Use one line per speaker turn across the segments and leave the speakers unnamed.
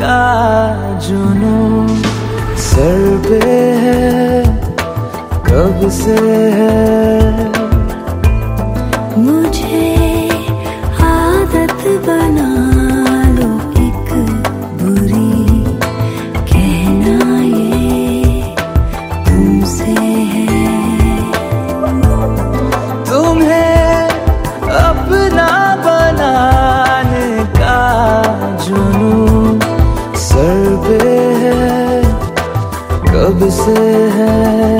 का जुनू सर पे है कब से है? मुझे आदत बना से है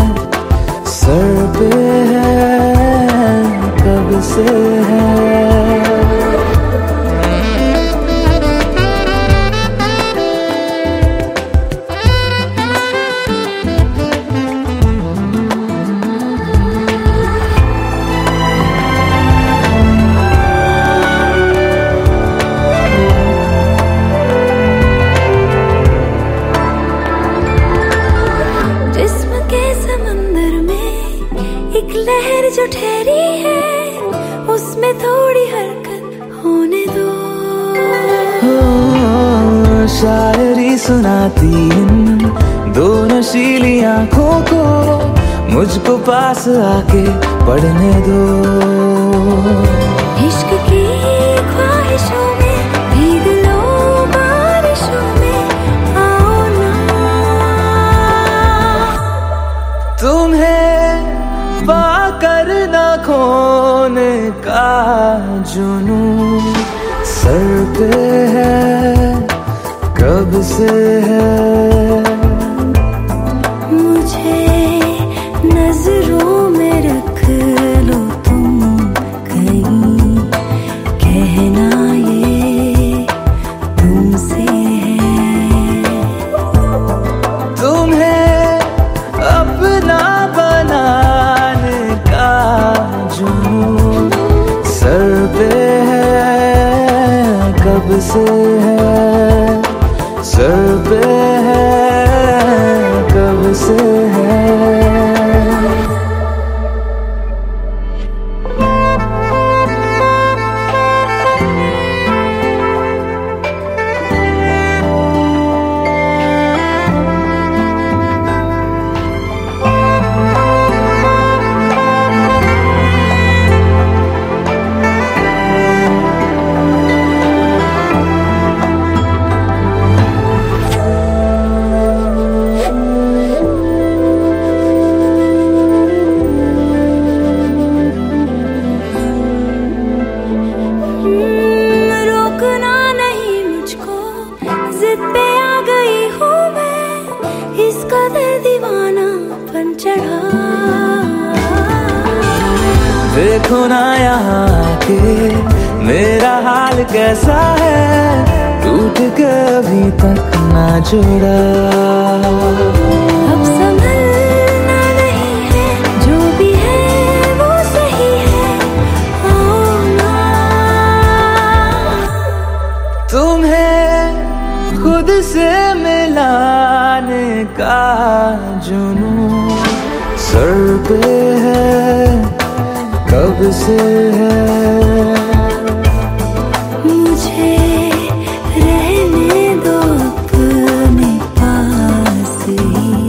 सर पे है कब से है। ठहरी है उसमें थोड़ी हरकत होने दो।
हो, शायरी सुनाती इन दो नशीली आँखों को मुझको पास आके पढ़ने दो।
इश्क की
खोने का जुनून सर पे है कब से है? पे है। देखो ना यहाँ के मेरा हाल कैसा है। टूट के अभी तक ना जुड़ा।
अब संभलना नहीं है जो भी है वो सही है।
तुम्हें खुद से मिलाने का जुनून सर पे है। कब से है?
मुझे रहने दो अपने पास ही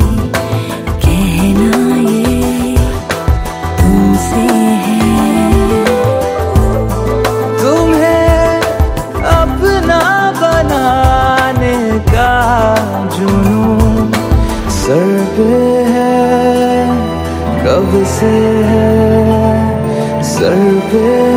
कहना ये तुमसे है।
तुम्हें अपना बनाने का जुनून सर पे है। कब से है? सर पे है